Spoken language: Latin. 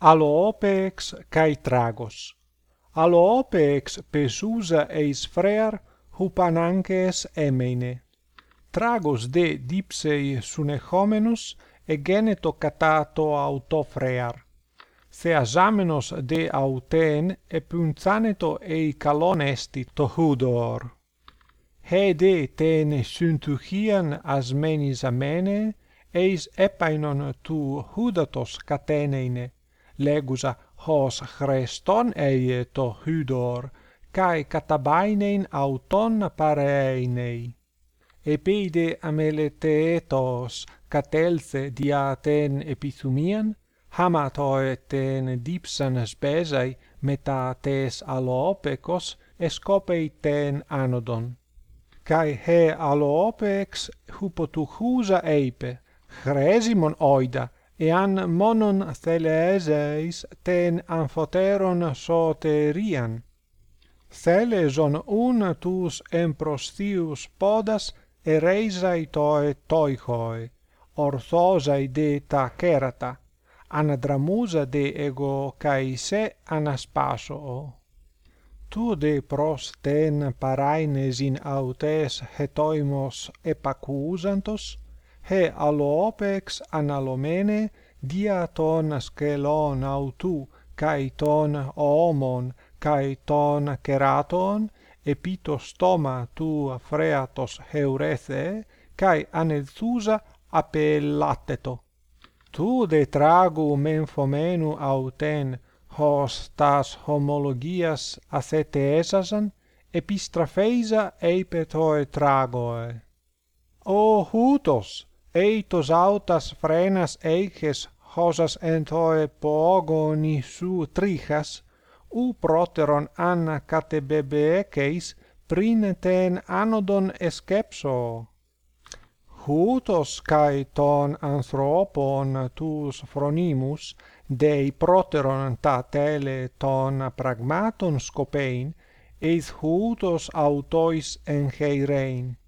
aloopex kai tragos. Aloopex pesusa eis frear hupanankes emene. Tragos de dipsei sunehomenos egeneto katato auto frear. Theasamenos de auteen epunthaneto ei kalon esti to hudor. He de ten syntouchian asmenis amene, eis epainon tu hudatos kateneine, legusa hos Christon ei to hydor kai katabainein auton pareinei. Epide ameletetos catelse diaten epithumian hamatoeten dipsan spesai meta tes alopekos alopecos escopeiten anodon. Kai he alopex hupotuchusa eipe chresimon oida εάν μόνον θελεέζεις τεν αμφωτέρων σωτερίαν. Θέλεζον ούν τους εμπροσθείους πόδας ερέιζαι το τόιχοι, ορθόζαι δε τα κέρατα, αναδραμούζα δε εγώ καί σε tu de δε προς τεν παράινεζιν αυτές χετόιμος επακούσαντος, he alopex analomene dia ton skelon autu kai ton omon kai ton keraton epitostoma tu freatos heurethe kai anelthusa apellateto tu de tragu menfomenu auten hos tas homologias athetesasan epistrafeisa eipetoe tragoe. O hutos! eitos autas frenas eiches hosas entoe poogoni su trichas, u proteron anna catebebeeceis prineten anodon escepso. Hutos cae ton anthropon tus phronimus, dei proteron ta tele ton pragmaton scopein, eis hutos autois engeirein.